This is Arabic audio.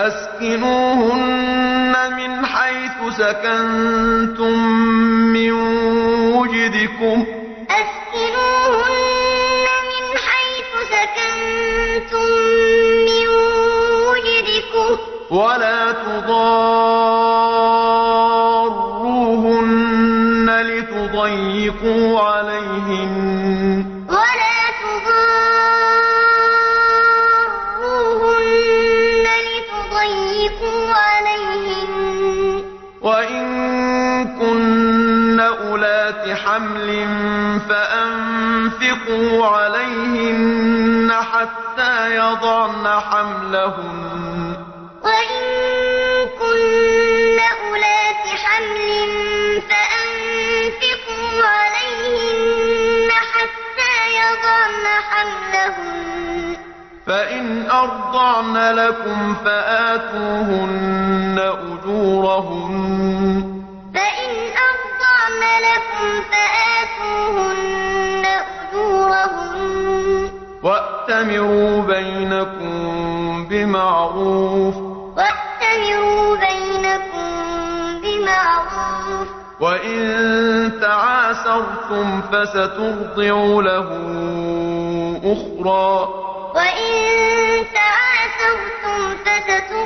أسكنوهن من حيث سكنتم من وجدكم. أسكنوهن من حيث سكنتم من وجدكم. ولا تضاروهن لتضيقوا عليهن. وإن كن أولات حمل فأنفقوا عليهن حتى يضعن حملهن وإن كن أولات حمل فأنفقوا عليهن حتى يضعن حملهن فإن أرضعن لكم فآتوهن أجورهن فآتوهن أجورهن. وأتمروا بينكم بمعروف وأتمروا بينكم بمعروف. وإن تعاسرتم فسترضع له أخرى. وإن تعاثرتم فسترضع